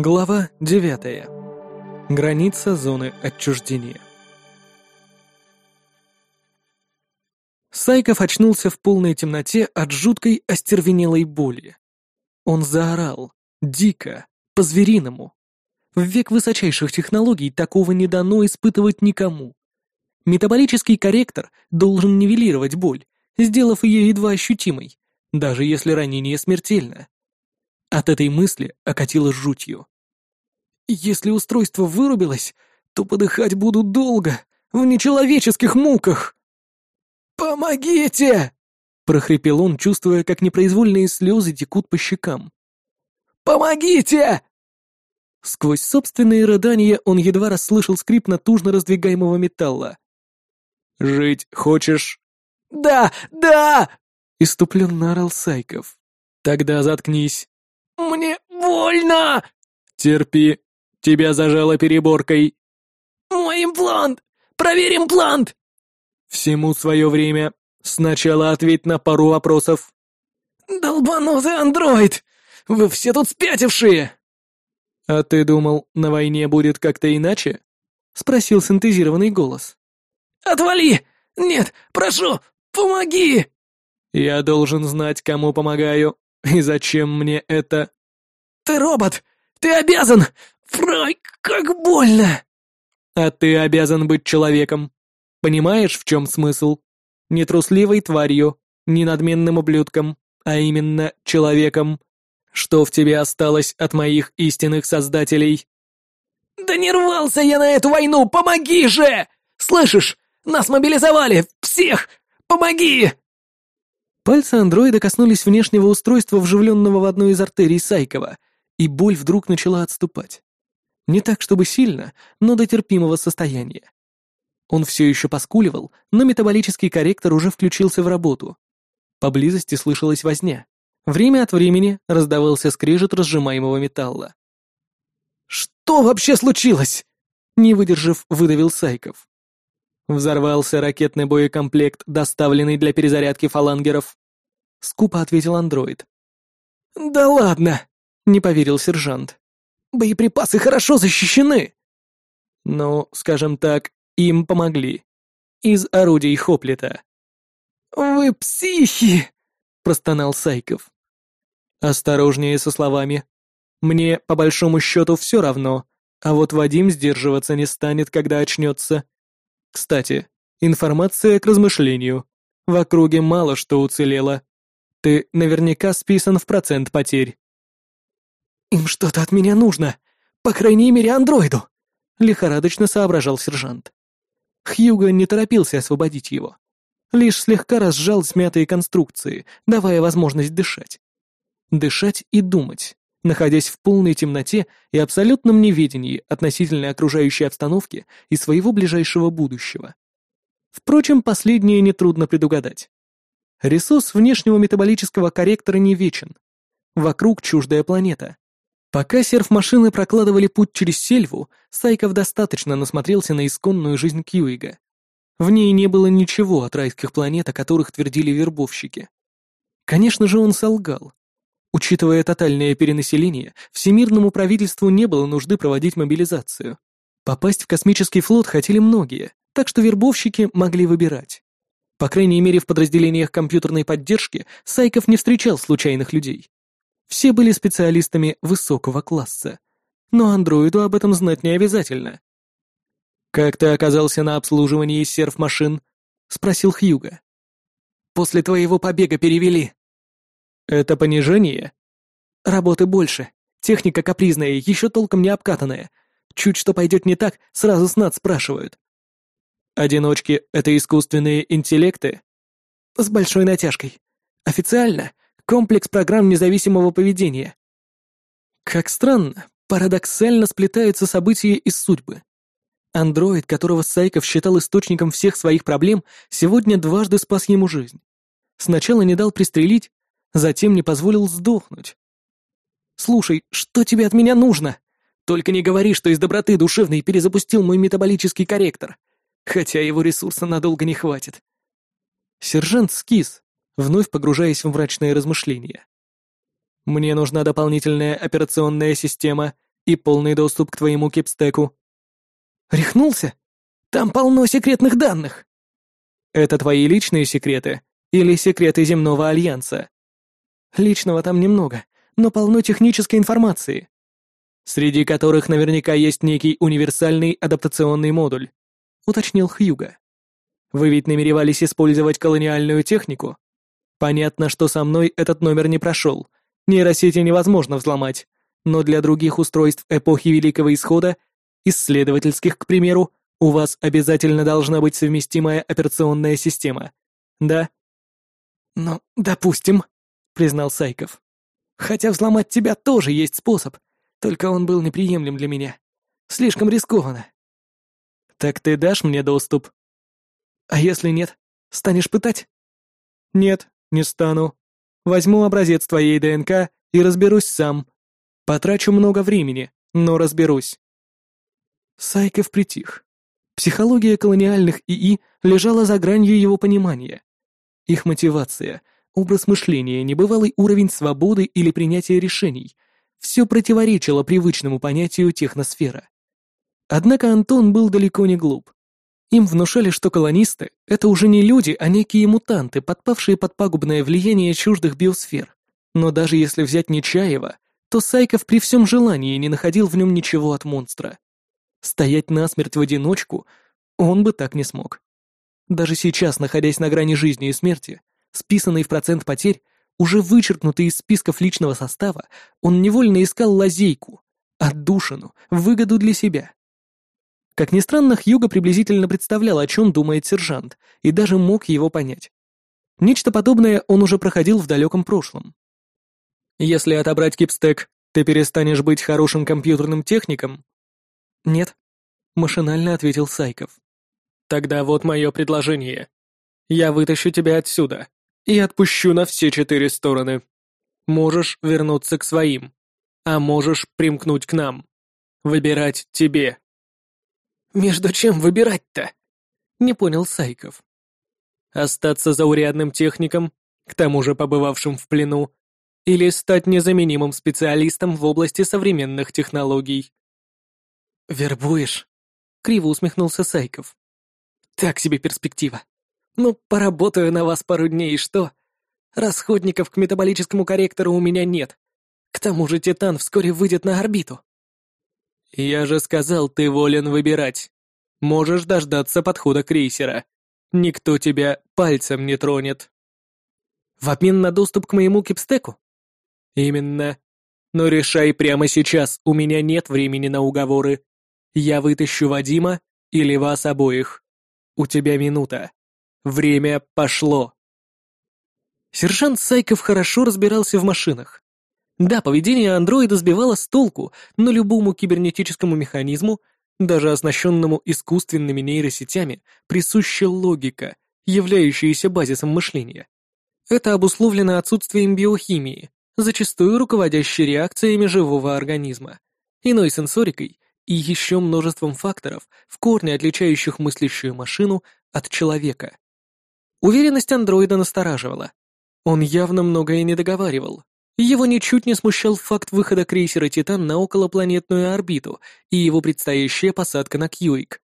Глава 9. Граница зоны отчуждения. Сайков очнулся в полной темноте от жуткой остервенелой боли. Он заорал, дико, по-звериному. В век высочайших технологий такого не дано испытывать никому. Метаболический корректор должен нивелировать боль, сделав ее едва ощутимой, даже если ранение смертельно. От этой мысли окатило жутью. Если устройство вырубилось, то подыхать буду долго, в нечеловеческих муках. «Помогите!» — прохрипел он, чувствуя, как непроизвольные слезы текут по щекам. «Помогите!» Сквозь собственные рыдания он едва расслышал скрип натужно раздвигаемого металла. «Жить хочешь?» «Да, да!» — иступленно орал Сайков. «Тогда заткнись». «Мне больно!» «Терпи. Тебя зажало переборкой». «Мой имплант! Проверь имплант!» «Всему свое время. Сначала ответь на пару вопросов». «Долбанутый андроид! Вы все тут спятившие!» «А ты думал, на войне будет как-то иначе?» — спросил синтезированный голос. «Отвали! Нет, прошу, помоги!» «Я должен знать, кому помогаю, и зачем мне это...» «Ты робот! Ты обязан! Фрай, как больно!» «А ты обязан быть человеком. Понимаешь, в чем смысл? Не трусливой тварью, не надменным ублюдком, а именно человеком. Что в тебе осталось от моих истинных создателей?» «Да не рвался я на эту войну! Помоги же! Слышишь? Нас мобилизовали! Всех! Помоги!» Пальцы андроида коснулись внешнего устройства, вживленного в одну из артерий Сайкова, и боль вдруг начала отступать. Не так, чтобы сильно, но до терпимого состояния. Он все еще поскуливал, но метаболический корректор уже включился в работу. Поблизости слышалась возня. Время от времени раздавался скрежет разжимаемого металла. «Что вообще случилось?» Не выдержав, выдавил Сайков. Взорвался ракетный боекомплект, доставленный для перезарядки фалангеров. Скупо ответил андроид. «Да ладно!» — не поверил сержант. «Боеприпасы хорошо защищены!» «Ну, скажем так, им помогли. Из орудий Хоплита». «Вы психи!» — простонал Сайков. Осторожнее со словами. Мне, по большому счету, все равно, а вот Вадим сдерживаться не станет, когда очнется. Кстати, информация к размышлению. В округе мало что уцелело. Ты наверняка списан в процент потерь. «Им что-то от меня нужно, по крайней мере, андроиду», — лихорадочно соображал сержант. Хьюго не торопился освободить его. Лишь слегка разжал смятые конструкции, давая возможность дышать дышать и думать, находясь в полной темноте и абсолютном неведении относительно окружающей обстановки и своего ближайшего будущего. Впрочем, последнее нетрудно предугадать. Ресурс внешнего метаболического корректора не вечен. Вокруг чуждая планета. Пока серф-машины прокладывали путь через сельву, Сайков достаточно насмотрелся на исконную жизнь Кьюига. В ней не было ничего от райских планет, о которых твердили вербовщики. Конечно же, он солгал. Учитывая тотальное перенаселение, всемирному правительству не было нужды проводить мобилизацию. Попасть в космический флот хотели многие, так что вербовщики могли выбирать. По крайней мере, в подразделениях компьютерной поддержки Сайков не встречал случайных людей. Все были специалистами высокого класса. Но андроиду об этом знать не обязательно. «Как ты оказался на обслуживании серф-машин?» — спросил Хьюга. «После твоего побега перевели», это понижение? Работы больше. Техника капризная, еще толком не обкатанная. Чуть что пойдет не так, сразу снад спрашивают. Одиночки — это искусственные интеллекты? С большой натяжкой. Официально — комплекс программ независимого поведения. Как странно, парадоксально сплетаются события из судьбы. Андроид, которого Сайков считал источником всех своих проблем, сегодня дважды спас ему жизнь. Сначала не дал пристрелить, затем не позволил сдохнуть. «Слушай, что тебе от меня нужно? Только не говори, что из доброты душевной перезапустил мой метаболический корректор, хотя его ресурса надолго не хватит». Сержант скис, вновь погружаясь в мрачные размышления. «Мне нужна дополнительная операционная система и полный доступ к твоему кипстеку. Рехнулся? Там полно секретных данных. Это твои личные секреты или секреты земного альянса? Личного там немного, но полно технической информации. Среди которых наверняка есть некий универсальный адаптационный модуль, уточнил Хьюга. Вы ведь намеревались использовать колониальную технику? Понятно, что со мной этот номер не прошел. Нейросети невозможно взломать, но для других устройств эпохи Великого Исхода, исследовательских, к примеру, у вас обязательно должна быть совместимая операционная система. Да? Ну, допустим, признал Сайков. Хотя взломать тебя тоже есть способ, только он был неприемлем для меня. Слишком рискованно. Так ты дашь мне доступ? А если нет, станешь пытать? Нет, не стану. Возьму образец твоей ДНК и разберусь сам. Потрачу много времени, но разберусь. Сайков притих. Психология колониальных ИИ лежала за гранью его понимания. Их мотивация, образ мышления, небывалый уровень свободы или принятия решений — все противоречило привычному понятию техносфера. Однако Антон был далеко не глуп. Им внушали, что колонисты — это уже не люди, а некие мутанты, подпавшие под пагубное влияние чуждых биосфер. Но даже если взять Нечаева, то Сайков при всем желании не находил в нем ничего от монстра. Стоять насмерть в одиночку он бы так не смог. Даже сейчас, находясь на грани жизни и смерти, списанный в процент потерь, уже вычеркнутый из списков личного состава, он невольно искал лазейку, отдушину, выгоду для себя. Как ни странно, Хьюго приблизительно представлял, о чем думает сержант, и даже мог его понять. Нечто подобное он уже проходил в далеком прошлом. «Если отобрать кипстек, ты перестанешь быть хорошим компьютерным техником?» «Нет», — машинально ответил Сайков. «Тогда вот мое предложение. Я вытащу тебя отсюда и отпущу на все четыре стороны. Можешь вернуться к своим, а можешь примкнуть к нам. Выбирать тебе». «Между чем выбирать-то?» — не понял Сайков. «Остаться заурядным техником, к тому же побывавшим в плену, или стать незаменимым специалистом в области современных технологий?» «Вербуешь?» — криво усмехнулся Сайков. «Так себе перспектива. Ну, поработаю на вас пару дней, и что? Расходников к метаболическому корректору у меня нет. К тому же Титан вскоре выйдет на орбиту». «Я же сказал, ты волен выбирать. Можешь дождаться подхода крейсера. Никто тебя пальцем не тронет». «В обмен на доступ к моему кипстеку?» «Именно. Но решай прямо сейчас, у меня нет времени на уговоры. Я вытащу Вадима или вас обоих. У тебя минута. Время пошло. Сержант Сайков хорошо разбирался в машинах. Да, поведение андроида сбивало с толку, но любому кибернетическому механизму, даже оснащенному искусственными нейросетями, присуща логика, являющаяся базисом мышления. Это обусловлено отсутствием биохимии, зачастую руководящей реакциями живого организма, иной сенсорикой и еще множеством факторов, в корне отличающих мыслящую машину от человека. Уверенность андроида настораживала. Он явно многое не договаривал. Его ничуть не смущал факт выхода крейсера «Титан» на околопланетную орбиту и его предстоящая посадка на Кьюик.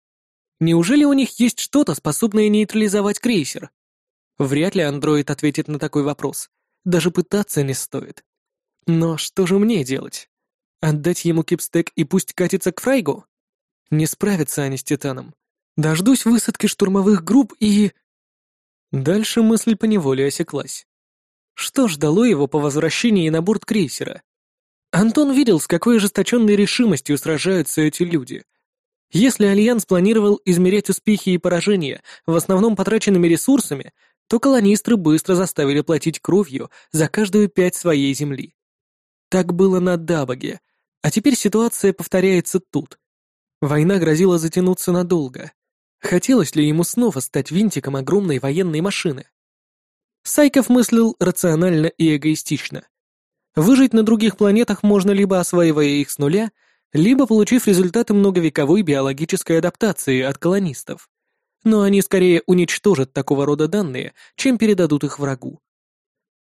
Неужели у них есть что-то, способное нейтрализовать крейсер? Вряд ли андроид ответит на такой вопрос. Даже пытаться не стоит. Но что же мне делать? Отдать ему кипстек и пусть катится к Фрайгу? Не справятся они с Титаном. Дождусь высадки штурмовых групп и... Дальше мысль поневоле осеклась. Что ждало его по возвращении на борт крейсера? Антон видел, с какой ожесточенной решимостью сражаются эти люди. Если Альянс планировал измерять успехи и поражения в основном потраченными ресурсами, то колонисты быстро заставили платить кровью за каждую пять своей земли. Так было на Дабаге, а теперь ситуация повторяется тут. Война грозила затянуться надолго. Хотелось ли ему снова стать винтиком огромной военной машины? Сайков мыслил рационально и эгоистично. Выжить на других планетах можно либо осваивая их с нуля, либо получив результаты многовековой биологической адаптации от колонистов. Но они скорее уничтожат такого рода данные, чем передадут их врагу.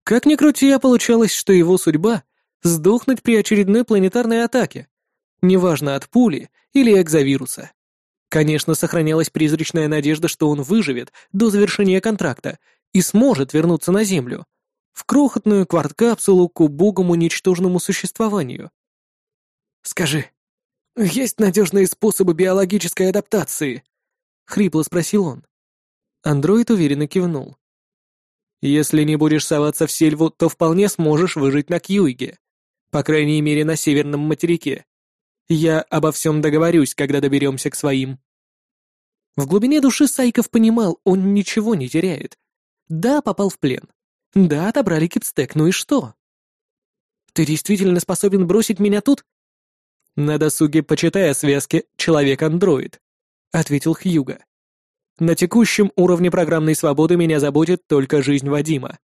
Как ни крути, а получалось, что его судьба — сдохнуть при очередной планетарной атаке. Неважно, от пули или экзовируса. Конечно, сохранялась призрачная надежда, что он выживет до завершения контракта и сможет вернуться на Землю, в крохотную кварткапсулу к убогому ничтожному существованию. «Скажи, есть надежные способы биологической адаптации?» — хрипло спросил он. Андроид уверенно кивнул. «Если не будешь соваться в сельву, то вполне сможешь выжить на Кьюиге. По крайней мере, на северном материке. Я обо всем договорюсь, когда доберемся к своим». В глубине души Сайков понимал, он ничего не теряет. Да, попал в плен. Да, отобрали кипстек, ну и что? Ты действительно способен бросить меня тут? На досуге почитай о связке «человек-андроид», — ответил Хьюга. На текущем уровне программной свободы меня заботит только жизнь Вадима.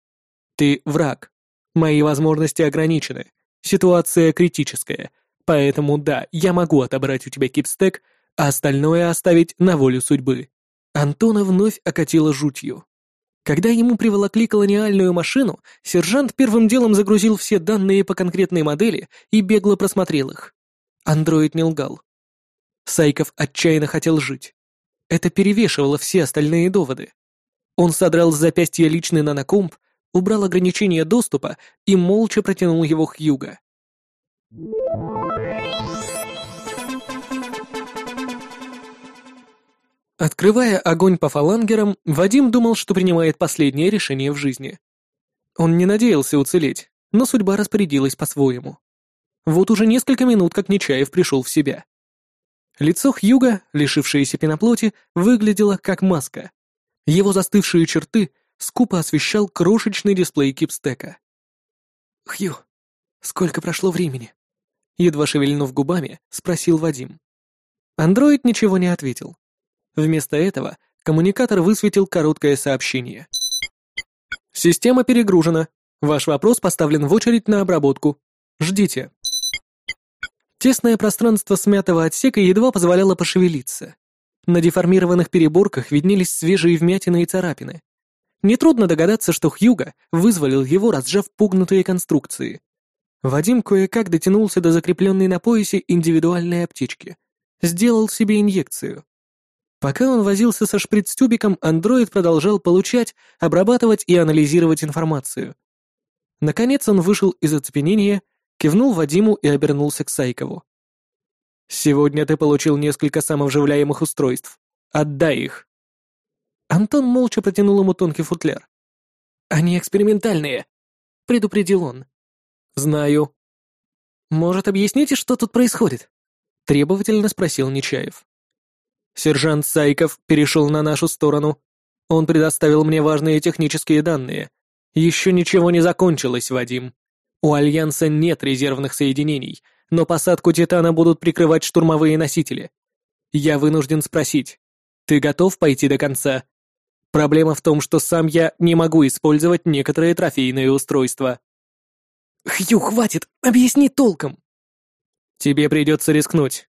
Ты враг. Мои возможности ограничены. Ситуация критическая. Поэтому да, я могу отобрать у тебя кипстек, а остальное оставить на волю судьбы. Антона вновь окатило жутью. Когда ему приволокли колониальную машину, сержант первым делом загрузил все данные по конкретной модели и бегло просмотрел их. Андроид не лгал. Сайков отчаянно хотел жить. Это перевешивало все остальные доводы. Он содрал с запястья личный нанокомп, убрал ограничение доступа и молча протянул его к Юга. Открывая огонь по фалангерам, Вадим думал, что принимает последнее решение в жизни. Он не надеялся уцелеть, но судьба распорядилась по-своему. Вот уже несколько минут, как Нечаев пришел в себя. Лицо Хьюга, лишившееся пеноплоти, выглядело как маска. Его застывшие черты скупо освещал крошечный дисплей кипстека. «Хью, сколько прошло времени?» Едва шевельнув губами, спросил Вадим. Андроид ничего не ответил. Вместо этого коммуникатор высветил короткое сообщение. «Система перегружена. Ваш вопрос поставлен в очередь на обработку. Ждите». Тесное пространство смятого отсека едва позволяло пошевелиться. На деформированных переборках виднелись свежие вмятины и царапины. Нетрудно догадаться, что Хьюга вызволил его, разжав пугнутые конструкции. Вадим кое-как дотянулся до закрепленной на поясе индивидуальной аптечки. Сделал себе инъекцию. Пока он возился со шприц-тюбиком, андроид продолжал получать, обрабатывать и анализировать информацию. Наконец он вышел из оцепенения, кивнул Вадиму и обернулся к Сайкову. «Сегодня ты получил несколько самовживляемых устройств. Отдай их». Антон молча протянул ему тонкий футляр. «Они экспериментальные», — предупредил он. «Знаю». «Может, объясните, что тут происходит?» — требовательно спросил Нечаев. Сержант Сайков перешел на нашу сторону. Он предоставил мне важные технические данные. Еще ничего не закончилось, Вадим. У Альянса нет резервных соединений, но посадку Титана будут прикрывать штурмовые носители. Я вынужден спросить, ты готов пойти до конца? Проблема в том, что сам я не могу использовать некоторые трофейные устройства. Хью, хватит, объясни толком. Тебе придется рискнуть.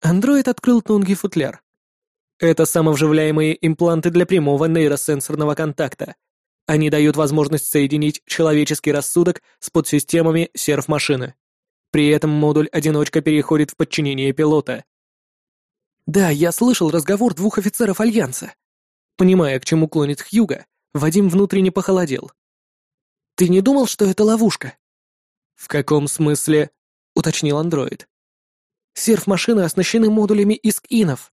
Андроид открыл тонкий футляр. Это самовживляемые импланты для прямого нейросенсорного контакта. Они дают возможность соединить человеческий рассудок с подсистемами серф-машины. При этом модуль-одиночка переходит в подчинение пилота. Да, я слышал разговор двух офицеров Альянса. Понимая, к чему клонит Хьюга, Вадим внутренне похолодел. Ты не думал, что это ловушка? В каком смысле? уточнил андроид. Серф-машины оснащены модулями иск-инов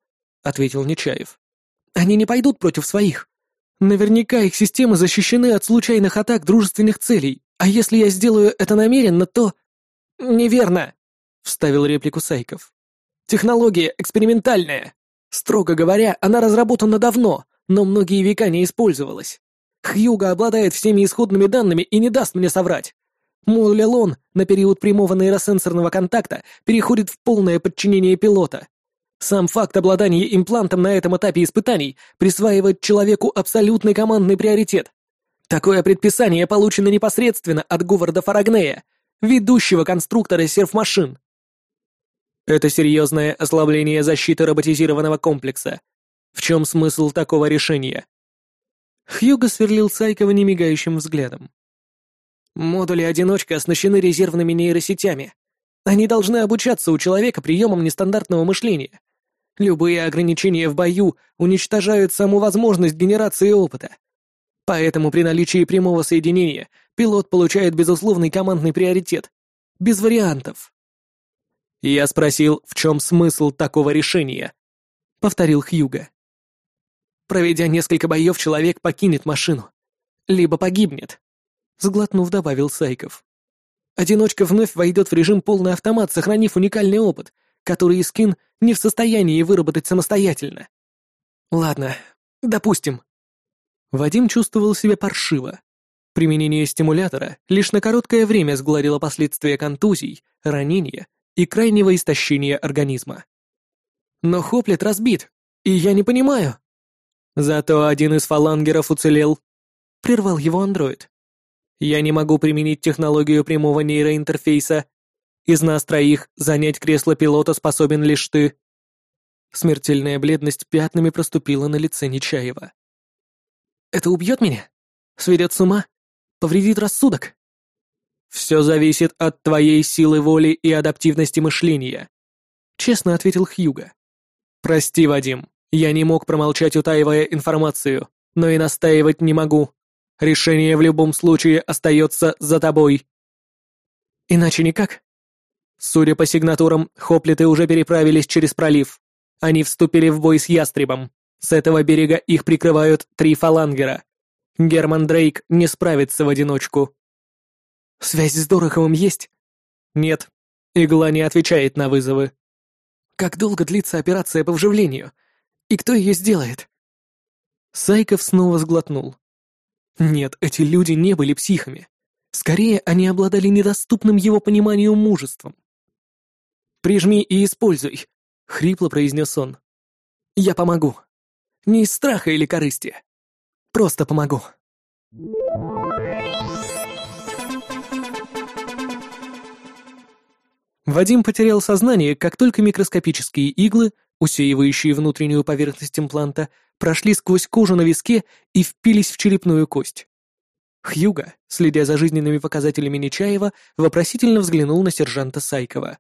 ответил Нечаев. «Они не пойдут против своих. Наверняка их системы защищены от случайных атак дружественных целей, а если я сделаю это намеренно, то...» «Неверно», — вставил реплику Сайков. «Технология экспериментальная. Строго говоря, она разработана давно, но многие века не использовалась. Хьюга обладает всеми исходными данными и не даст мне соврать. Модуль Элон на период прямого нейросенсорного контакта переходит в полное подчинение пилота. Сам факт обладания имплантом на этом этапе испытаний присваивает человеку абсолютный командный приоритет. Такое предписание получено непосредственно от Говарда Фарагнея, ведущего конструктора серф-машин. Это серьезное ослабление защиты роботизированного комплекса. В чем смысл такого решения? Хьюго сверлил Сайкова немигающим взглядом. Модули-одиночка оснащены резервными нейросетями. Они должны обучаться у человека приемам нестандартного мышления. Любые ограничения в бою уничтожают саму возможность генерации опыта. Поэтому при наличии прямого соединения пилот получает безусловный командный приоритет. Без вариантов. Я спросил, в чем смысл такого решения. Повторил Хьюга. Проведя несколько боев, человек покинет машину. Либо погибнет. Сглотнув, добавил Сайков. Одиночка вновь войдет в режим полный автомат, сохранив уникальный опыт, который Искин не в состоянии выработать самостоятельно. Ладно, допустим. Вадим чувствовал себя паршиво. Применение стимулятора лишь на короткое время сгладило последствия контузий, ранения и крайнего истощения организма. Но Хоплет разбит, и я не понимаю. Зато один из фалангеров уцелел. Прервал его андроид. Я не могу применить технологию прямого нейроинтерфейса. Из нас троих занять кресло пилота способен лишь ты. Смертельная бледность пятнами проступила на лице Нечаева. Это убьет меня? Сведет с ума? Повредит рассудок? Все зависит от твоей силы воли и адаптивности мышления, честно ответил Хьюга. Прости, Вадим, я не мог промолчать, утаивая информацию, но и настаивать не могу. Решение в любом случае остается за тобой. Иначе никак. Судя по сигнатурам, хоплиты уже переправились через пролив. Они вступили в бой с ястребом. С этого берега их прикрывают три фалангера. Герман Дрейк не справится в одиночку. Связь с Дороховым есть? Нет. Игла не отвечает на вызовы. Как долго длится операция по вживлению? И кто ее сделает? Сайков снова сглотнул. Нет, эти люди не были психами. Скорее, они обладали недоступным его пониманию мужеством. «Прижми и используй», — хрипло произнес он. «Я помогу. Не из страха или корысти. Просто помогу». Вадим потерял сознание, как только микроскопические иглы, усеивающие внутреннюю поверхность импланта, прошли сквозь кожу на виске и впились в черепную кость. Хьюга, следя за жизненными показателями Нечаева, вопросительно взглянул на сержанта Сайкова.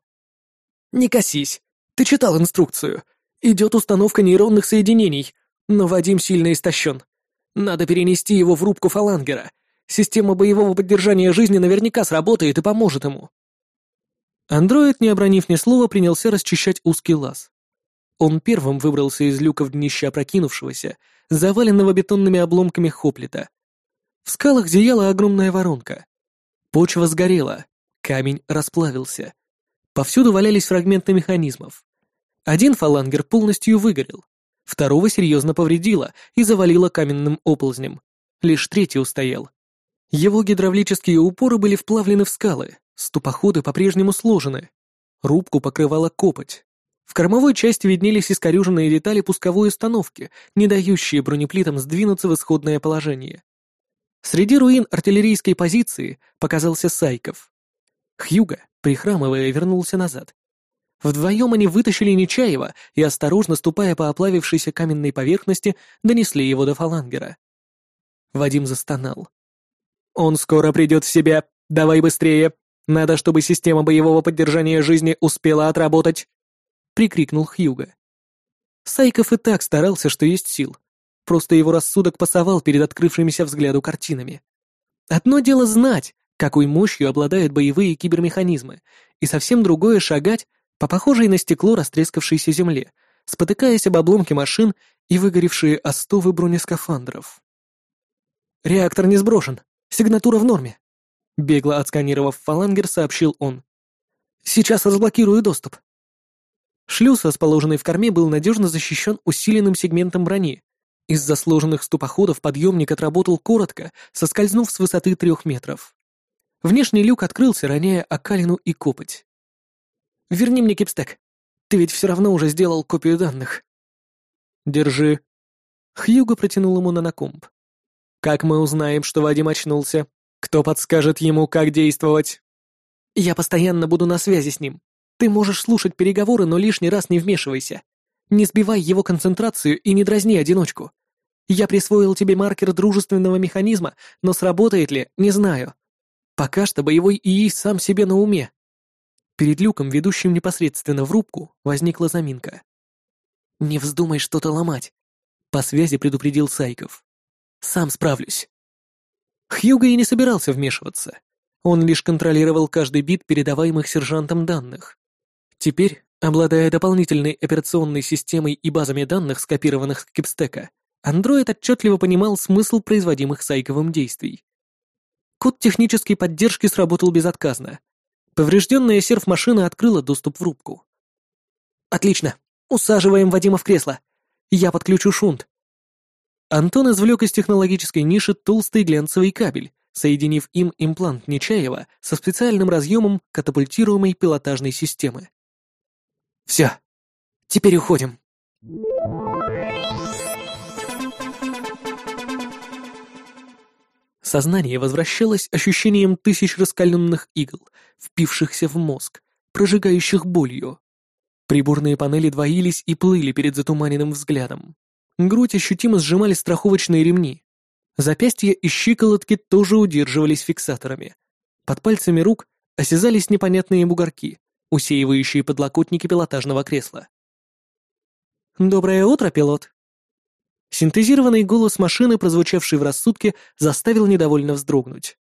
«Не косись. Ты читал инструкцию. Идет установка нейронных соединений, но Вадим сильно истощен. Надо перенести его в рубку фалангера. Система боевого поддержания жизни наверняка сработает и поможет ему». Андроид, не обронив ни слова, принялся расчищать узкий лаз. Он первым выбрался из люка в днище опрокинувшегося, заваленного бетонными обломками хоплита. В скалах зияла огромная воронка. Почва сгорела, камень расплавился. Повсюду валялись фрагменты механизмов. Один фалангер полностью выгорел, второго серьезно повредило и завалило каменным оползнем. Лишь третий устоял. Его гидравлические упоры были вплавлены в скалы, ступоходы по-прежнему сложены. Рубку покрывала копоть. В кормовой части виднелись искорюженные детали пусковой установки, не дающие бронеплитам сдвинуться в исходное положение. Среди руин артиллерийской позиции показался Сайков. Хьюга, прихрамывая, вернулся назад. Вдвоем они вытащили Нечаева и, осторожно ступая по оплавившейся каменной поверхности, донесли его до фалангера. Вадим застонал. «Он скоро придет в себя. Давай быстрее. Надо, чтобы система боевого поддержания жизни успела отработать» прикрикнул Хьюга. Сайков и так старался, что есть сил. Просто его рассудок пасовал перед открывшимися взгляду картинами. Одно дело знать, какой мощью обладают боевые кибермеханизмы, и совсем другое шагать по похожей на стекло растрескавшейся земле, спотыкаясь об обломки машин и выгоревшие остовы бронескафандров. «Реактор не сброшен. Сигнатура в норме», — бегло отсканировав фалангер, сообщил он. «Сейчас разблокирую доступ». Шлюз, расположенный в корме, был надежно защищен усиленным сегментом брони. Из-за сложенных ступоходов подъемник отработал коротко, соскользнув с высоты трех метров. Внешний люк открылся, роняя окалину и копоть. «Верни мне кипстек. Ты ведь все равно уже сделал копию данных». «Держи». Хьюго протянул ему нанокомп. «Как мы узнаем, что Вадим очнулся? Кто подскажет ему, как действовать?» «Я постоянно буду на связи с ним. Ты можешь слушать переговоры, но лишний раз не вмешивайся. Не сбивай его концентрацию и не дразни одиночку. Я присвоил тебе маркер дружественного механизма, но сработает ли, не знаю. Пока что боевой ИИ сам себе на уме. Перед люком, ведущим непосредственно в рубку, возникла заминка. «Не вздумай что-то ломать», — по связи предупредил Сайков. «Сам справлюсь». Хьюго и не собирался вмешиваться. Он лишь контролировал каждый бит передаваемых сержантом данных. Теперь, обладая дополнительной операционной системой и базами данных, скопированных с кипстека, андроид отчетливо понимал смысл производимых Сайковым действий. Код технической поддержки сработал безотказно. Поврежденная серф-машина открыла доступ в рубку. «Отлично. Усаживаем Вадима в кресло. Я подключу шунт». Антон извлек из технологической ниши толстый глянцевый кабель, соединив им имплант Нечаева со специальным разъемом катапультируемой пилотажной системы. «Все. Теперь уходим». Сознание возвращалось ощущением тысяч раскаленных игл, впившихся в мозг, прожигающих болью. Приборные панели двоились и плыли перед затуманенным взглядом. Грудь ощутимо сжимали страховочные ремни. Запястья и щиколотки тоже удерживались фиксаторами. Под пальцами рук осязались непонятные бугорки, усеивающие подлокотники пилотажного кресла. «Доброе утро, пилот!» Синтезированный голос машины, прозвучавший в рассудке, заставил недовольно вздрогнуть.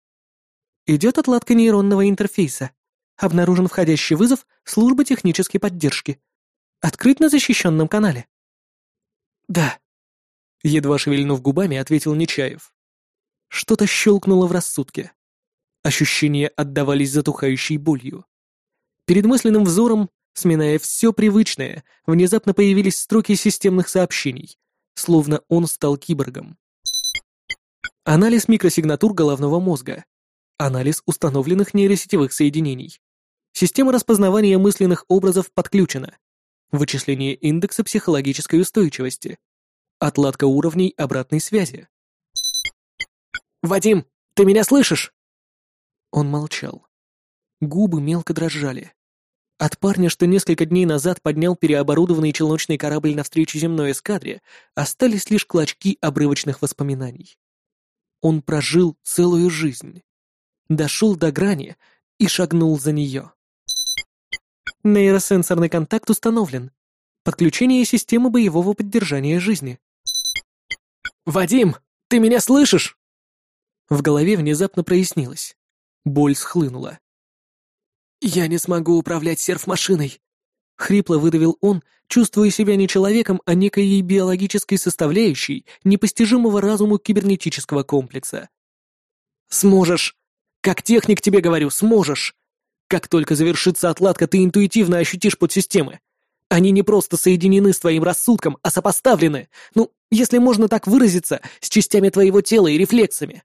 Идет отладка нейронного интерфейса. Обнаружен входящий вызов службы технической поддержки. Открыть на защищенном канале. Да. Едва шевельнув губами, ответил Нечаев. Что-то щелкнуло в рассудке. Ощущения отдавались затухающей болью. Перед мысленным взором, сминая все привычное, внезапно появились строки системных сообщений, словно он стал киборгом. Анализ микросигнатур головного мозга. Анализ установленных нейросетевых соединений. Система распознавания мысленных образов подключена. Вычисление индекса психологической устойчивости. Отладка уровней обратной связи. «Вадим, ты меня слышишь?» Он молчал. Губы мелко дрожали. От парня, что несколько дней назад поднял переоборудованный челночный корабль навстречу земной эскадре, остались лишь клочки обрывочных воспоминаний. Он прожил целую жизнь, дошел до грани и шагнул за нее. Нейросенсорный контакт установлен. Подключение системы боевого поддержания жизни. «Вадим, ты меня слышишь?» В голове внезапно прояснилось. Боль схлынула. «Я не смогу управлять серф-машиной», — хрипло выдавил он, чувствуя себя не человеком, а некой биологической составляющей непостижимого разуму кибернетического комплекса. «Сможешь! Как техник тебе говорю, сможешь! Как только завершится отладка, ты интуитивно ощутишь подсистемы. Они не просто соединены с твоим рассудком, а сопоставлены, ну, если можно так выразиться, с частями твоего тела и рефлексами».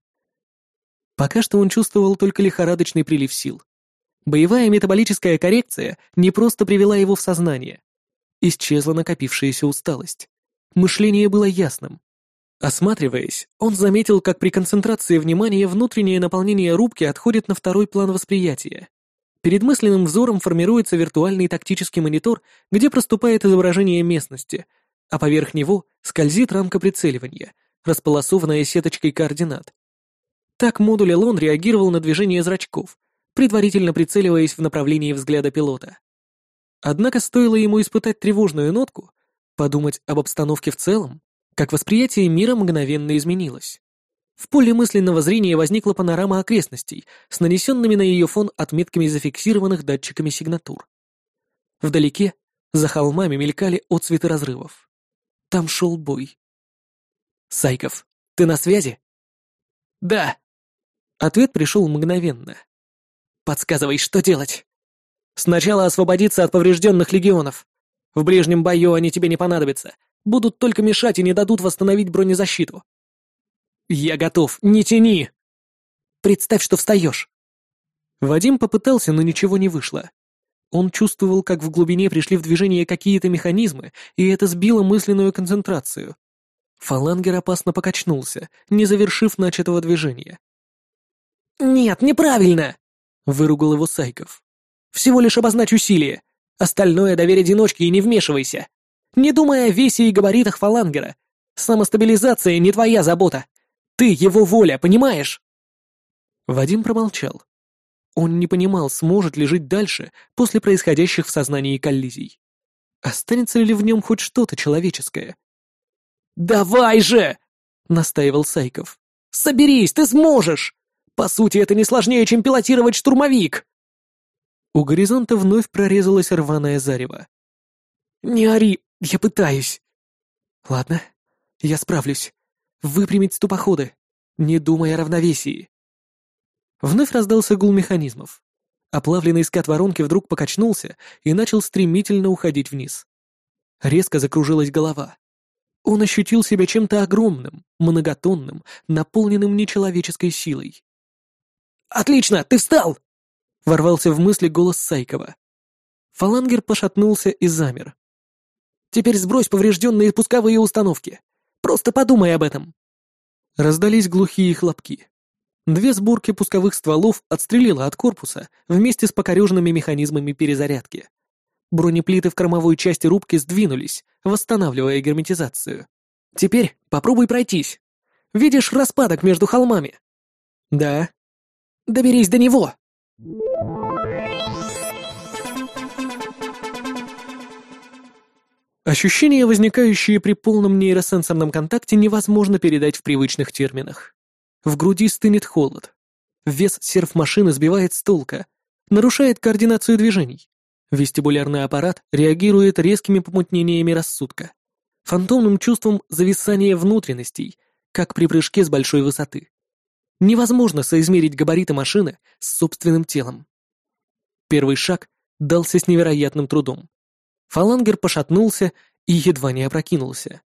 Пока что он чувствовал только лихорадочный прилив сил. Боевая метаболическая коррекция не просто привела его в сознание. Исчезла накопившаяся усталость. Мышление было ясным. Осматриваясь, он заметил, как при концентрации внимания внутреннее наполнение рубки отходит на второй план восприятия. Перед мысленным взором формируется виртуальный тактический монитор, где проступает изображение местности, а поверх него скользит рамка прицеливания, располосованная сеточкой координат. Так модуль Элон реагировал на движение зрачков — предварительно прицеливаясь в направлении взгляда пилота. Однако стоило ему испытать тревожную нотку, подумать об обстановке в целом, как восприятие мира мгновенно изменилось. В поле мысленного зрения возникла панорама окрестностей с нанесенными на ее фон отметками зафиксированных датчиками сигнатур. Вдалеке, за холмами, мелькали отцветы разрывов. Там шел бой. «Сайков, ты на связи?» «Да». Ответ пришел мгновенно. Подсказывай, что делать. Сначала освободиться от поврежденных легионов. В ближнем бою они тебе не понадобятся. Будут только мешать и не дадут восстановить бронезащиту. Я готов, не тяни. Представь, что встаешь. Вадим попытался, но ничего не вышло. Он чувствовал, как в глубине пришли в движение какие-то механизмы, и это сбило мысленную концентрацию. Фалангер опасно покачнулся, не завершив начатого движения. «Нет, неправильно!» Выругал его Сайков. «Всего лишь обозначь усилие. Остальное доверь одиночке и не вмешивайся. Не думай о весе и габаритах фалангера. Самостабилизация не твоя забота. Ты его воля, понимаешь?» Вадим промолчал. Он не понимал, сможет ли жить дальше после происходящих в сознании коллизий. Останется ли в нем хоть что-то человеческое? «Давай же!» — настаивал Сайков. «Соберись, ты сможешь! По сути, это не сложнее, чем пилотировать штурмовик!» У горизонта вновь прорезалось рваное зарево. «Не ори, я пытаюсь!» «Ладно, я справлюсь. Выпрямить ступоходы, не думая о равновесии». Вновь раздался гул механизмов. Оплавленный скат воронки вдруг покачнулся и начал стремительно уходить вниз. Резко закружилась голова. Он ощутил себя чем-то огромным, многотонным, наполненным нечеловеческой силой. «Отлично, ты встал!» — ворвался в мысли голос Сайкова. Фалангер пошатнулся и замер. «Теперь сбрось поврежденные пусковые установки. Просто подумай об этом!» Раздались глухие хлопки. Две сборки пусковых стволов отстрелило от корпуса вместе с покореженными механизмами перезарядки. Бронеплиты в кормовой части рубки сдвинулись, восстанавливая герметизацию. «Теперь попробуй пройтись. Видишь распадок между холмами?» «Да». «Доберись до него!» Ощущения, возникающие при полном нейросенсорном контакте, невозможно передать в привычных терминах. В груди стынет холод. Вес серф-машины сбивает с толка, нарушает координацию движений. Вестибулярный аппарат реагирует резкими помутнениями рассудка, фантомным чувством зависания внутренностей, как при прыжке с большой высоты. Невозможно соизмерить габариты машины с собственным телом. Первый шаг дался с невероятным трудом. Фалангер пошатнулся и едва не опрокинулся.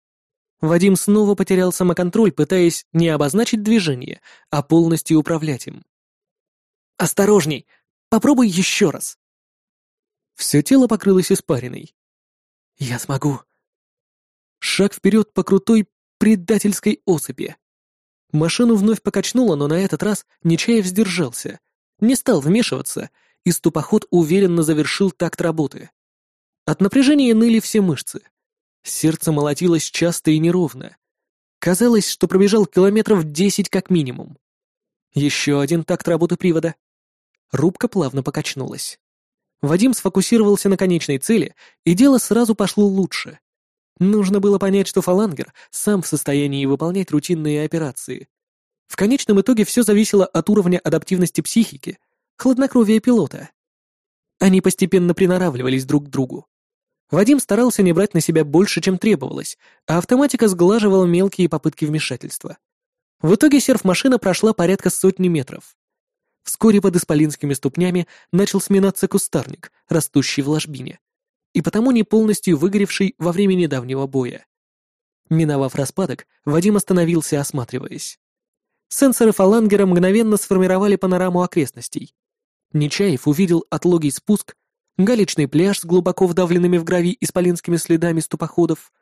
Вадим снова потерял самоконтроль, пытаясь не обозначить движение, а полностью управлять им. «Осторожней! Попробуй еще раз!» Все тело покрылось испариной. «Я смогу!» Шаг вперед по крутой предательской осыпи. Машину вновь покачнуло, но на этот раз Нечаев сдержался, не стал вмешиваться, и ступоход уверенно завершил такт работы. От напряжения ныли все мышцы. Сердце молотилось часто и неровно. Казалось, что пробежал километров десять как минимум. Еще один такт работы привода. Рубка плавно покачнулась. Вадим сфокусировался на конечной цели, и дело сразу пошло лучше. Нужно было понять, что фалангер сам в состоянии выполнять рутинные операции. В конечном итоге все зависело от уровня адаптивности психики, хладнокровия пилота. Они постепенно приноравливались друг к другу. Вадим старался не брать на себя больше, чем требовалось, а автоматика сглаживала мелкие попытки вмешательства. В итоге серф-машина прошла порядка сотни метров. Вскоре под исполинскими ступнями начал сминаться кустарник, растущий в ложбине, и потому не полностью выгоревший во время недавнего боя. Миновав распадок, Вадим остановился, осматриваясь. Сенсоры фалангера мгновенно сформировали панораму окрестностей. Нечаев увидел отлогий спуск галечный пляж с глубоко вдавленными в гравий исполинскими следами ступоходов,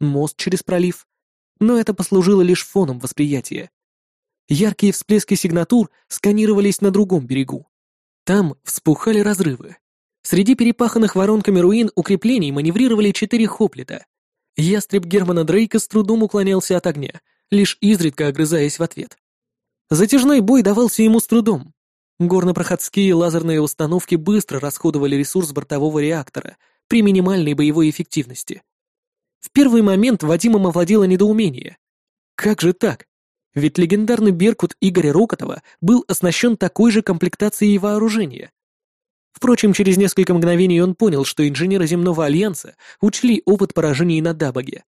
мост через пролив, но это послужило лишь фоном восприятия. Яркие всплески сигнатур сканировались на другом берегу. Там вспухали разрывы. Среди перепаханных воронками руин укреплений маневрировали четыре хоплита. Ястреб Германа Дрейка с трудом уклонялся от огня, лишь изредка огрызаясь в ответ. Затяжной бой давался ему с трудом. Горнопроходские лазерные установки быстро расходовали ресурс бортового реактора при минимальной боевой эффективности. В первый момент Вадимом овладело недоумение. Как же так? Ведь легендарный Беркут Игоря Рокотова был оснащен такой же комплектацией вооружения. Впрочем, через несколько мгновений он понял, что инженеры Земного Альянса учли опыт поражений на Дабаге.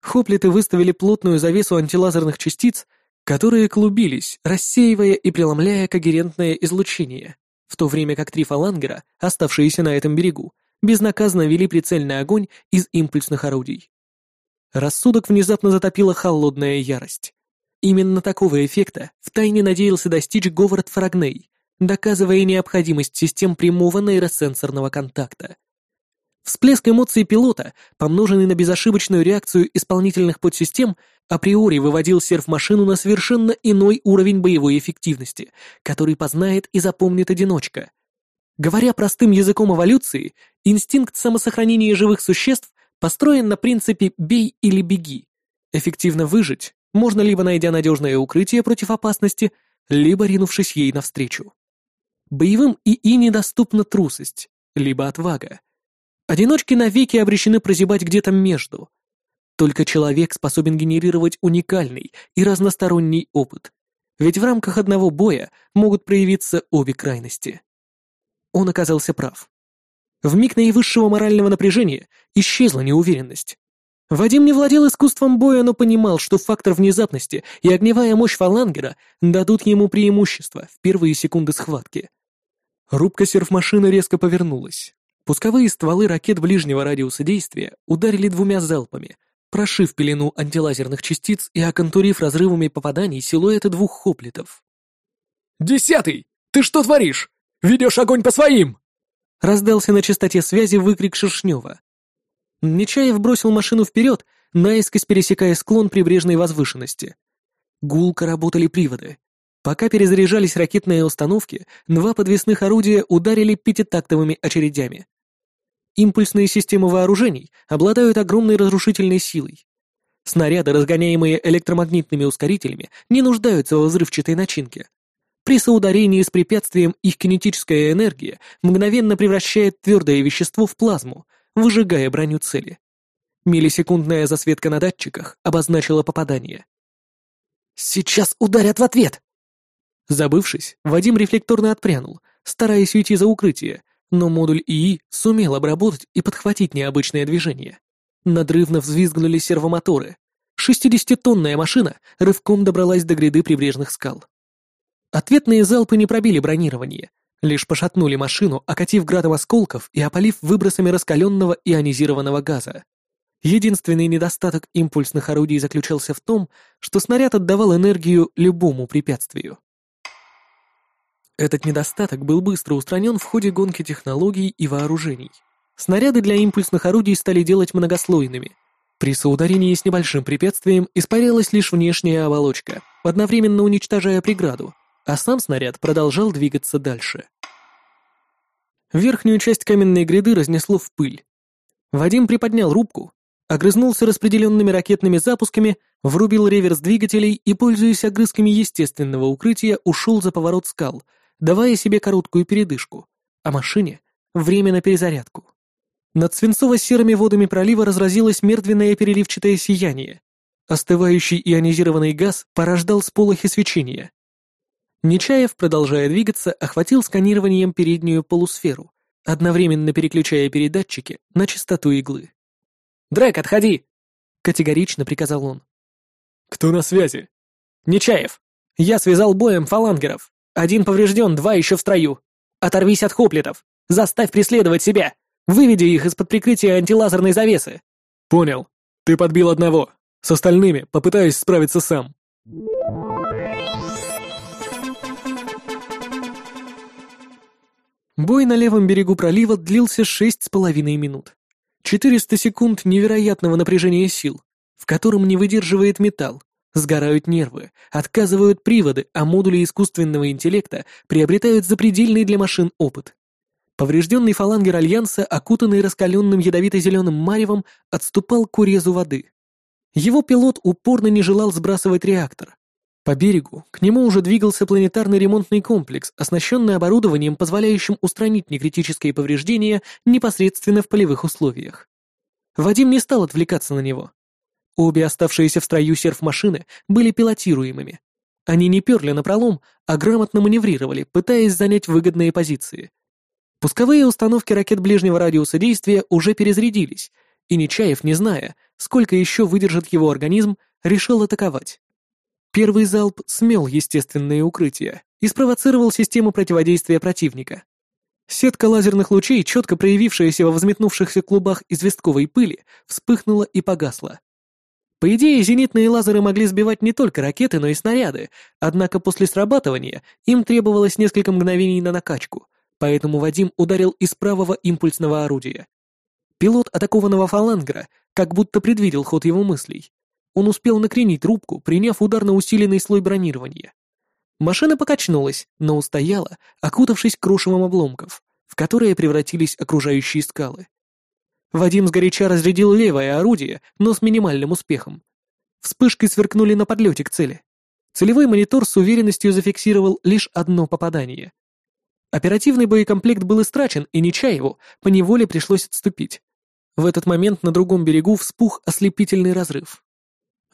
Хоплиты выставили плотную завесу антилазерных частиц, которые клубились, рассеивая и преломляя когерентное излучение, в то время как три фалангера, оставшиеся на этом берегу, безнаказанно вели прицельный огонь из импульсных орудий. Рассудок внезапно затопила холодная ярость. Именно такого эффекта втайне надеялся достичь Говард Фрагней, доказывая необходимость систем прямого нейросенсорного контакта. Всплеск эмоций пилота, помноженный на безошибочную реакцию исполнительных подсистем, априори выводил серф-машину на совершенно иной уровень боевой эффективности, который познает и запомнит одиночка. Говоря простым языком эволюции, инстинкт самосохранения живых существ построен на принципе «бей или беги». Эффективно выжить можно либо найдя надежное укрытие против опасности, либо ринувшись ей навстречу. Боевым ИИ недоступна трусость, либо отвага. Одиночки навеки обречены прозябать где-то между. Только человек способен генерировать уникальный и разносторонний опыт, ведь в рамках одного боя могут проявиться обе крайности. Он оказался прав. В миг наивысшего морального напряжения исчезла неуверенность. Вадим не владел искусством боя, но понимал, что фактор внезапности и огневая мощь фалангера дадут ему преимущество в первые секунды схватки. Рубка серф-машины резко повернулась. Пусковые стволы ракет ближнего радиуса действия ударили двумя залпами, прошив пелену антилазерных частиц и оконтурив разрывами попаданий силуэты двух хоплитов. «Десятый! Ты что творишь? Ведешь огонь по своим!» Раздался на частоте связи выкрик Шершнева. Нечаев бросил машину вперед, наискось пересекая склон прибрежной возвышенности. Гулко работали приводы. Пока перезаряжались ракетные установки, два подвесных орудия ударили пятитактовыми очередями. Импульсные системы вооружений обладают огромной разрушительной силой. Снаряды, разгоняемые электромагнитными ускорителями, не нуждаются в взрывчатой начинке. При соударении с препятствием их кинетическая энергия мгновенно превращает твердое вещество в плазму, выжигая броню цели. Миллисекундная засветка на датчиках обозначила попадание. «Сейчас ударят в ответ!» Забывшись, Вадим рефлекторно отпрянул, стараясь уйти за укрытие, но модуль ИИ сумел обработать и подхватить необычное движение. Надрывно взвизгнули сервомоторы. Шестидесятитонная машина рывком добралась до гряды прибрежных скал. Ответные залпы не пробили бронирование, лишь пошатнули машину, окатив градом осколков и опалив выбросами раскаленного ионизированного газа. Единственный недостаток импульсных орудий заключался в том, что снаряд отдавал энергию любому препятствию. Этот недостаток был быстро устранен в ходе гонки технологий и вооружений. Снаряды для импульсных орудий стали делать многослойными. При соударении с небольшим препятствием испарялась лишь внешняя оболочка, одновременно уничтожая преграду, а сам снаряд продолжал двигаться дальше. Верхнюю часть каменной гряды разнесло в пыль. Вадим приподнял рубку, огрызнулся распределенными ракетными запусками, врубил реверс двигателей и, пользуясь огрызками естественного укрытия, ушел за поворот скал — давая себе короткую передышку, а машине — время на перезарядку. Над свинцово-серыми водами пролива разразилось мертвенное переливчатое сияние. Остывающий ионизированный газ порождал сполохи свечения. Нечаев, продолжая двигаться, охватил сканированием переднюю полусферу, одновременно переключая передатчики на частоту иглы. «Дрэк, отходи!» — категорично приказал он. «Кто на связи?» «Нечаев. Я связал боем фалангеров. Один поврежден, два еще в строю. Оторвись от хоплитов. Заставь преследовать себя. Выведи их из-под прикрытия антилазерной завесы. Понял. Ты подбил одного. С остальными попытаюсь справиться сам. Бой на левом берегу пролива длился шесть с половиной минут. Четыреста секунд невероятного напряжения сил, в котором не выдерживает металл, Сгорают нервы, отказывают приводы, а модули искусственного интеллекта приобретают запредельный для машин опыт. Поврежденный фалангер Альянса, окутанный раскаленным ядовито-зеленым маревом, отступал к урезу воды. Его пилот упорно не желал сбрасывать реактор. По берегу к нему уже двигался планетарный ремонтный комплекс, оснащенный оборудованием, позволяющим устранить некритические повреждения непосредственно в полевых условиях. Вадим не стал отвлекаться на него. Обе оставшиеся в строю серф-машины были пилотируемыми. Они не перли на пролом, а грамотно маневрировали, пытаясь занять выгодные позиции. Пусковые установки ракет ближнего радиуса действия уже перезарядились, и Нечаев, не зная, сколько еще выдержит его организм, решил атаковать. Первый залп смел естественные укрытия и спровоцировал систему противодействия противника. Сетка лазерных лучей, четко проявившаяся во взметнувшихся клубах известковой пыли, вспыхнула и погасла. По идее, зенитные лазеры могли сбивать не только ракеты, но и снаряды, однако после срабатывания им требовалось несколько мгновений на накачку, поэтому Вадим ударил из правого импульсного орудия. Пилот атакованного фалангера как будто предвидел ход его мыслей. Он успел накренить трубку, приняв удар на усиленный слой бронирования. Машина покачнулась, но устояла, окутавшись крошевом обломков, в которые превратились окружающие скалы. Вадим сгоряча разрядил левое орудие, но с минимальным успехом. Вспышки сверкнули на подлете к цели. Целевой монитор с уверенностью зафиксировал лишь одно попадание. Оперативный боекомплект был истрачен, и Нечаеву поневоле пришлось отступить. В этот момент на другом берегу вспух ослепительный разрыв.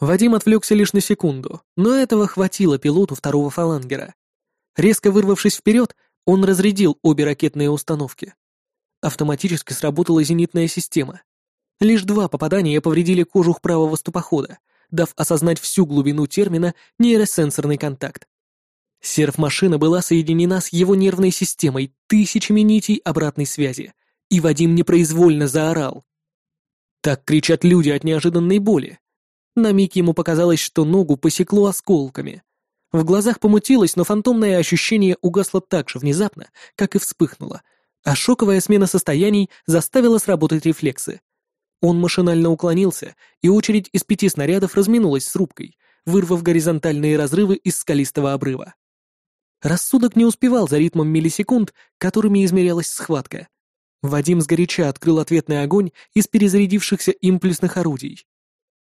Вадим отвлекся лишь на секунду, но этого хватило пилоту второго фалангера. Резко вырвавшись вперед, он разрядил обе ракетные установки. Автоматически сработала зенитная система. Лишь два попадания повредили кожух правого ступохода, дав осознать всю глубину термина нейросенсорный контакт. Серф-машина была соединена с его нервной системой тысячами нитей обратной связи, и Вадим непроизвольно заорал. Так кричат люди от неожиданной боли. На миг ему показалось, что ногу посекло осколками. В глазах помутилось, но фантомное ощущение угасло так же внезапно, как и вспыхнуло, а шоковая смена состояний заставила сработать рефлексы. Он машинально уклонился, и очередь из пяти снарядов разминулась с рубкой, вырвав горизонтальные разрывы из скалистого обрыва. Рассудок не успевал за ритмом миллисекунд, которыми измерялась схватка. Вадим сгоряча открыл ответный огонь из перезарядившихся импульсных орудий.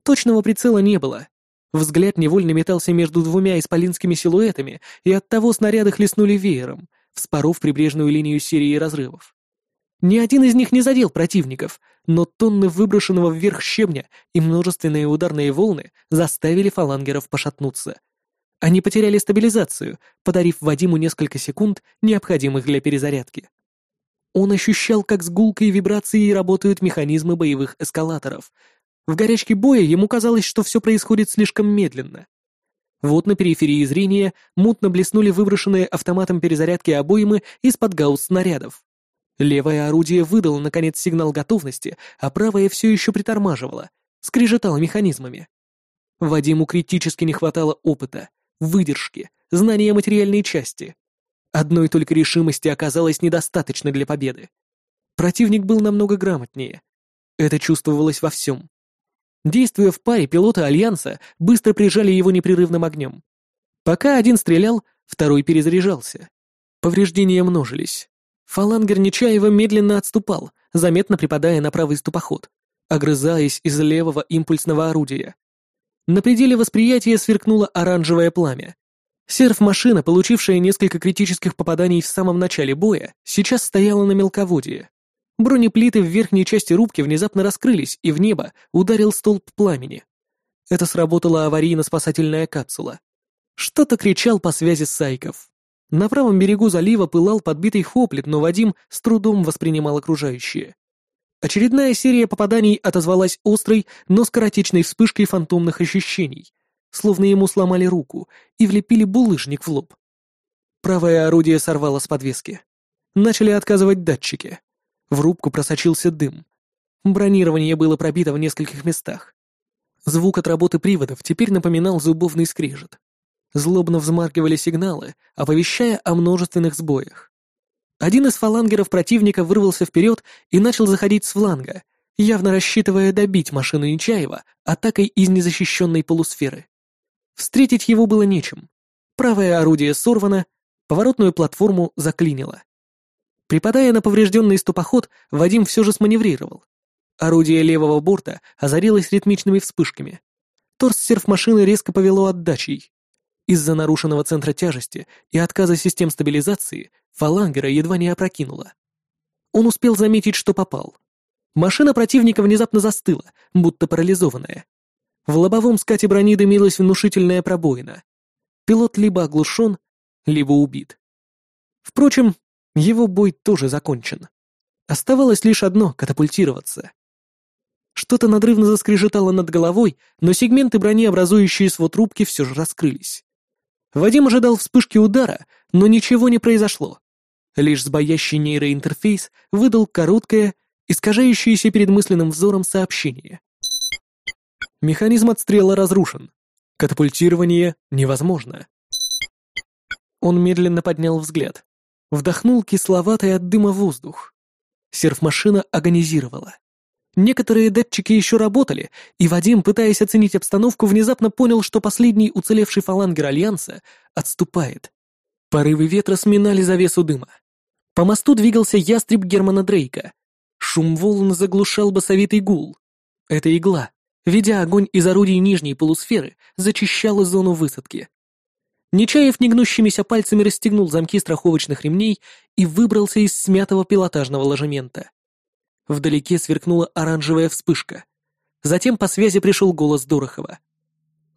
Точного прицела не было. Взгляд невольно метался между двумя исполинскими силуэтами, и оттого снаряды хлестнули веером, вспоров прибрежную линию серии разрывов. Ни один из них не задел противников, но тонны выброшенного вверх щебня и множественные ударные волны заставили фалангеров пошатнуться. Они потеряли стабилизацию, подарив Вадиму несколько секунд, необходимых для перезарядки. Он ощущал, как с гулкой вибрацией работают механизмы боевых эскалаторов. В горячке боя ему казалось, что все происходит слишком медленно. Вот на периферии зрения мутно блеснули выброшенные автоматом перезарядки обоймы из-под гаусс-снарядов. Левое орудие выдало, наконец, сигнал готовности, а правое все еще притормаживало, скрежетало механизмами. Вадиму критически не хватало опыта, выдержки, знания материальной части. Одной только решимости оказалось недостаточно для победы. Противник был намного грамотнее. Это чувствовалось во всем. Действуя в паре, пилоты Альянса быстро прижали его непрерывным огнем. Пока один стрелял, второй перезаряжался. Повреждения множились. Фалангер Нечаева медленно отступал, заметно припадая на правый ступоход, огрызаясь из левого импульсного орудия. На пределе восприятия сверкнуло оранжевое пламя. Серф-машина, получившая несколько критических попаданий в самом начале боя, сейчас стояла на мелководье. Бронеплиты в верхней части рубки внезапно раскрылись, и в небо ударил столб пламени. Это сработала аварийно-спасательная капсула. Что-то кричал по связи Сайков. На правом берегу залива пылал подбитый хоплит, но Вадим с трудом воспринимал окружающее. Очередная серия попаданий отозвалась острой, но скоротечной вспышкой фантомных ощущений — словно ему сломали руку и влепили булыжник в лоб. Правое орудие сорвало с подвески. Начали отказывать датчики. В рубку просочился дым. Бронирование было пробито в нескольких местах. Звук от работы приводов теперь напоминал зубовный скрежет. Злобно взмаркивали сигналы, оповещая о множественных сбоях. Один из фалангеров противника вырвался вперед и начал заходить с фланга, явно рассчитывая добить машину Нечаева атакой из незащищенной полусферы. Встретить его было нечем. Правое орудие сорвано, поворотную платформу заклинило. Припадая на поврежденный ступоход, Вадим все же сманеврировал. Орудие левого борта озарилось ритмичными вспышками. Торс серф-машины резко повело отдачей. Из-за нарушенного центра тяжести и отказа систем стабилизации фалангера едва не опрокинуло. Он успел заметить, что попал. Машина противника внезапно застыла, будто парализованная. В лобовом скате брони дымилась внушительная пробоина. Пилот либо оглушен, либо убит. Впрочем, его бой тоже закончен. Оставалось лишь одно — катапультироваться. Что-то надрывно заскрежетало над головой, но сегменты брони, образующие свод рубки, все же раскрылись. Вадим ожидал вспышки удара, но ничего не произошло. Лишь сбоящий нейроинтерфейс выдал короткое, искажающееся перед мысленным взором сообщение. Механизм отстрела разрушен. Катапультирование невозможно. Он медленно поднял взгляд. Вдохнул кисловатый от дыма воздух. Серф-машина агонизировала. Некоторые датчики еще работали, и Вадим, пытаясь оценить обстановку, внезапно понял, что последний уцелевший фалангер Альянса отступает. Порывы ветра сминали завесу дыма. По мосту двигался ястреб Германа Дрейка. Шум волн заглушал басовитый гул. Это игла, ведя огонь из орудий нижней полусферы, зачищала зону высадки. Нечаев негнущимися пальцами расстегнул замки страховочных ремней и выбрался из смятого пилотажного ложемента. Вдалеке сверкнула оранжевая вспышка. Затем по связи пришел голос Дорохова.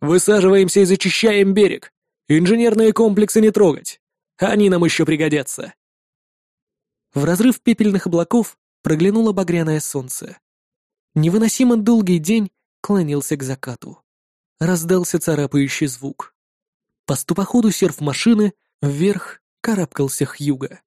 «Высаживаемся и зачищаем берег. Инженерные комплексы не трогать. Они нам еще пригодятся». В разрыв пепельных облаков проглянуло багряное солнце. Невыносимо долгий день клонился к закату. Раздался царапающий звук. По ступоходу серф машины вверх карабкался Хьюга.